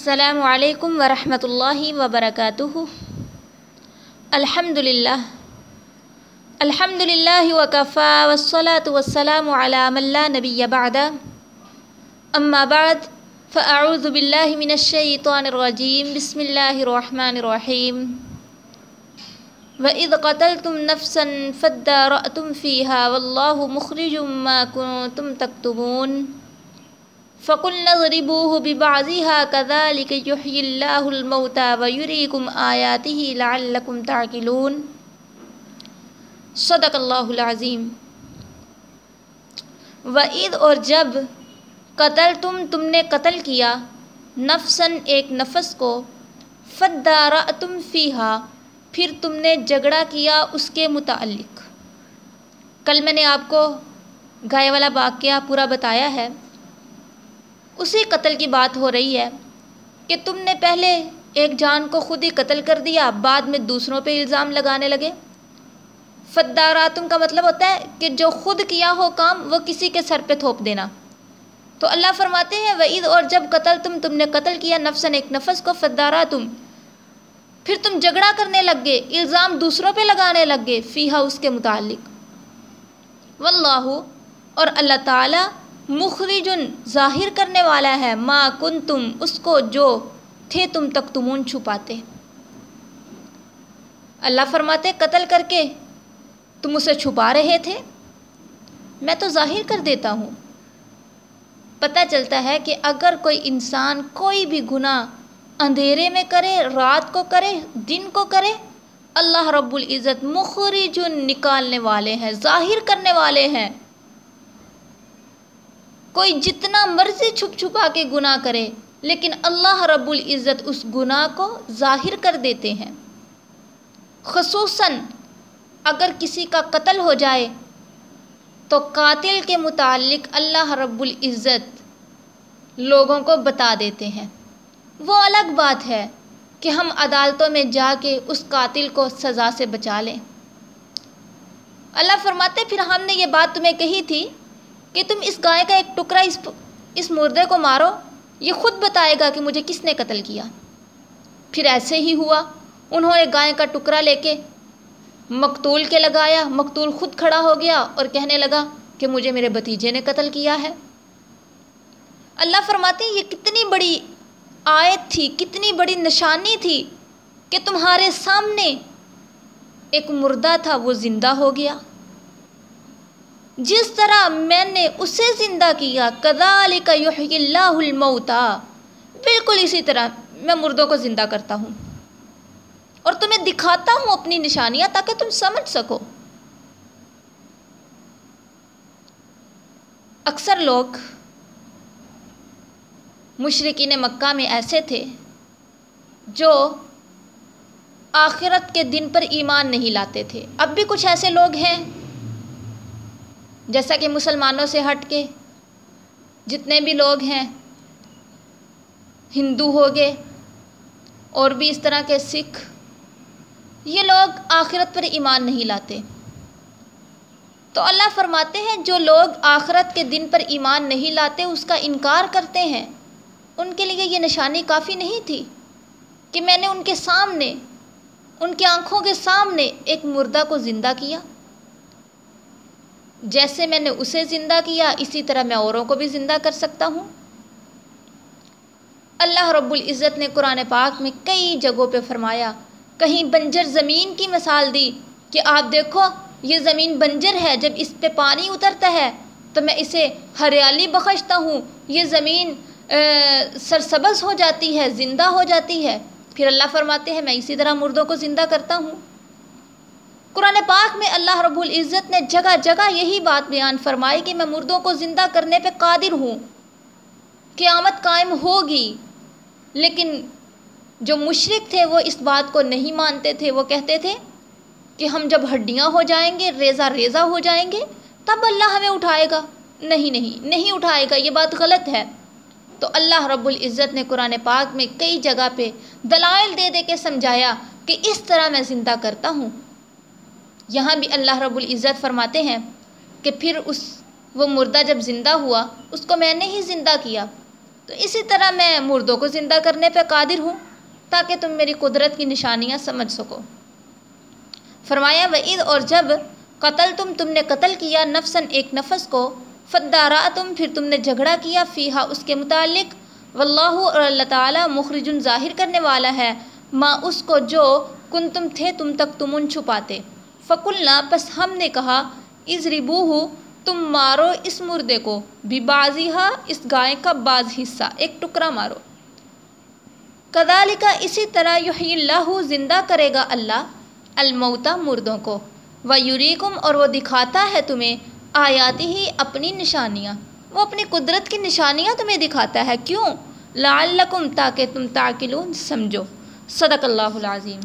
السلام علیکم ورحمۃ اللہ وبرکاتہ۔ الحمد للہ الحمد للہ وکفا والصلاة والسلام على من لا نبی بعد۔ اما بعد، فاعوذ باللہ من الشیطان الرجیم۔ بسم اللہ الرحمن الرحیم۔ وَإِذْ قَتَلْتُمْ نَفْسًا فَادَّارَأْتُمْ فِيهَا وَاللَّهُ مُخْرِجٌ مَا كُنْتُمْ تَكْتُمُونَ فَقُلْنَا اضْرِبُوهُ بِبَعْضِهَا كَذَلِكَ يُحْيِي اللَّهُ الْمَوْتَى وَيُرِيكُمْ آيَاتِهِ لَعَلَّكُمْ تَعْقِلُونَ. صدق اللہ العظیم وَإِذْ اور جب قتل تم تم نے قتل کیا نفسن ایک نفس کو، فَدَّارَأْتُمْ فِيهَا، پھر تم نے جھگڑا کیا اس کے متعلق۔ کل میں نے آپ کو گائے والا واقعہ پورا بتایا ہے۔ اسی قتل کی بات ہو رہی ہے کہ تم نے پہلے ایک جان کو خود ہی قتل کر دیا، بعد میں دوسروں پہ الزام لگانے لگے۔ فداراتم کا مطلب ہوتا ہے کہ جو خود کیا ہو کام، وہ کسی کے سر پہ تھوپ دینا۔ تو اللہ فرماتے ہیں، وعید، اور جب قتل تم تم نے قتل کیا نفسن ایک نفس کو فداراتم پھر تم جھگڑا کرنے لگ گئے، الزام دوسروں پہ لگانے لگ گئے فیحا اس کے متعلق۔ واللہ، اور اللہ تعالیٰ مخرجن ظاہر کرنے والا ہے، ما کن تم اس کو جو تھے تم تک تمون چھپاتے۔ اللہ فرماتے، قتل کر کے تم اسے چھپا رہے تھے؟ میں تو ظاہر کر دیتا ہوں۔ پتہ چلتا ہے کہ اگر کوئی انسان کوئی بھی گناہ اندھیرے میں کرے، رات کو کرے، دن کو کرے، اللہ رب العزت مخرجن نکالنے والے ہیں، ظاہر کرنے والے ہیں۔ کوئی جتنا مرضی چھپ چھپا کے گناہ کرے، لیکن اللہ رب العزت اس گناہ کو ظاہر کر دیتے ہیں۔ خصوصاً اگر کسی کا قتل ہو جائے، تو قاتل کے متعلق اللہ رب العزت لوگوں کو بتا دیتے ہیں۔ وہ الگ بات ہے کہ ہم عدالتوں میں جا کے اس قاتل کو سزا سے بچا لیں۔ اللہ فرماتے، پھر ہم نے یہ بات تمہیں کہی تھی کہ تم اس گائے کا ایک ٹکڑا اس اس مردے کو مارو، یہ خود بتائے گا کہ مجھے کس نے قتل کیا۔ پھر ایسے ہی ہوا، انہوں نے گائے کا ٹکڑا لے کے مقتول کے لگایا، مقتول خود کھڑا ہو گیا اور کہنے لگا کہ مجھے میرے بھتیجے نے قتل کیا ہے۔ اللہ فرماتے ہیں، یہ کتنی بڑی آیت تھی، کتنی بڑی نشانی تھی کہ تمہارے سامنے ایک مردہ تھا، وہ زندہ ہو گیا۔ جس طرح میں نے اسے زندہ کیا، کذالک یحیی اللہ الموتا بالکل اسی طرح میں مردوں کو زندہ کرتا ہوں۔ اور تمہیں دکھاتا ہوں اپنی نشانیاں تاکہ تم سمجھ سکو۔ اکثر لوگ مشرقین مکہ میں ایسے تھے جو آخرت کے دن پر ایمان نہیں لاتے تھے۔ اب بھی کچھ ایسے لوگ ہیں جیسا کہ مسلمانوں سے ہٹ کے جتنے بھی لوگ ہیں، ہندو ہو گئے اور بھی اس طرح کے سکھ، یہ لوگ آخرت پر ایمان نہیں لاتے۔ تو اللہ فرماتے ہیں، جو لوگ آخرت کے دن پر ایمان نہیں لاتے، اس کا انکار کرتے ہیں۔ ان کے لیے یہ نشانی کافی نہیں تھی کہ میں نے ان کے سامنے، ان کی آنکھوں کے سامنے ایک مردہ کو زندہ کیا۔ جیسے میں نے اسے زندہ کیا، اسی طرح میں اوروں کو بھی زندہ کر سکتا ہوں۔ اللہ رب العزت نے قرآن پاک میں کئی جگہوں پہ فرمایا، کہیں بنجر زمین کی مثال دی کہ آپ دیکھو، یہ زمین بنجر ہے، جب اس پہ پانی اترتا ہے تو میں اسے ہریالی بخشتا ہوں۔ یہ زمین سرسبز ہو جاتی ہے، زندہ ہو جاتی ہے۔ پھر اللہ فرماتے ہیں، میں اسی طرح مردوں کو زندہ کرتا ہوں۔ قرآن پاک میں اللہ رب العزت نے جگہ جگہ یہی بات بیان فرمائی کہ میں مردوں کو زندہ کرنے پہ قادر ہوں۔ قیامت قائم ہوگی۔ لیکن جو مشرق تھے وہ اس بات کو نہیں مانتے تھے۔ وہ کہتے تھے کہ ہم جب ہڈیاں ہو جائیں گے، ریزہ ریزہ ہو جائیں گے، تب اللہ ہمیں اٹھائے گا۔ نہیں نہیں نہیں اٹھائے گا، یہ بات غلط ہے۔ تو اللہ رب العزت نے قرآن پاک میں کئی جگہ پہ دلائل دے دے کے سمجھایا کہ اس طرح میں زندہ کرتا ہوں۔ یہاں بھی اللہ رب العزت فرماتے ہیں کہ پھر اس وہ مردہ جب زندہ ہوا، اس کو میں نے ہی زندہ کیا۔ تو اسی طرح میں مردوں کو زندہ کرنے پہ قادر ہوں تاکہ تم میری قدرت کی نشانیاں سمجھ سکو۔ فرمایا وعید اور جب قتل تم تم نے قتل کیا نفسن ایک نفس کو فدارا تم پھر تم نے جھگڑا کیا فیحا اس کے متعلق واللہ اور اللہ تعالیٰ مخرج ظاہر کرنے والا ہے۔ ماں اس کو جو کن تم تھے، تم تک تمن چھپاتے۔ فکلنا پس ہم نے کہا از ربو ہو تم مارو اس مردے کو بھی بازی اس گائے کا بعض حصہ، ایک ٹکڑا مارو۔ کدالی کا اسی طرح یحیی اللہ زندہ کرے گا اللہ الموتا مردوں کو۔ و یوریکم اور وہ دکھاتا ہے تمہیں آیاتی ہی اپنی نشانیاں۔ وہ اپنی قدرت کی نشانیاں تمہیں دکھاتا ہے۔ کیوں؟ لعلکم تاکہ تم تاکلون، سمجھو۔ صدق اللہ العظیم۔